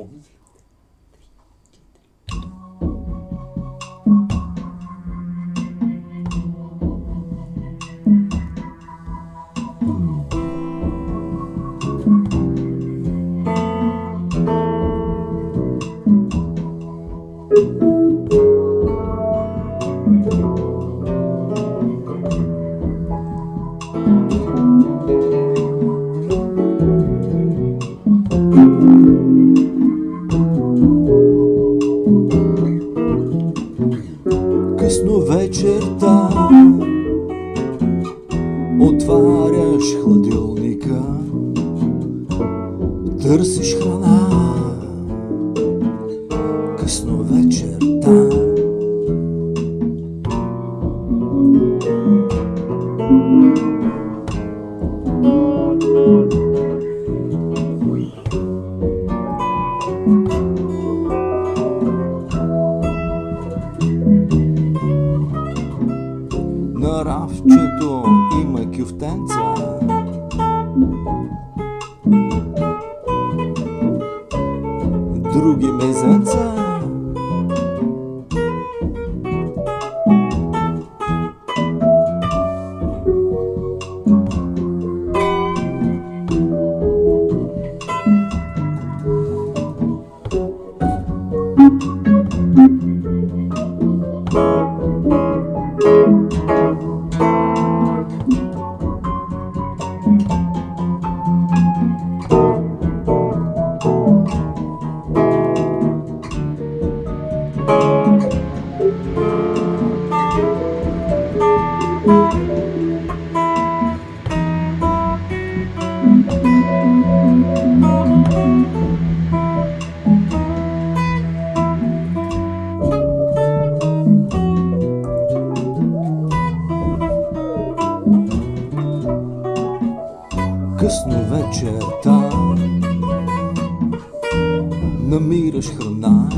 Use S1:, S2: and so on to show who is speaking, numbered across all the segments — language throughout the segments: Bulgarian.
S1: 同意。
S2: Късно вечерта. Отваряш хладилника Търсиш храна. Късно вечерта На рафчето има кюфтенца Други мезенца късно вечерта намираш храна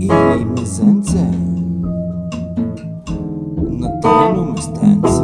S2: и мезенце на тайно местенце.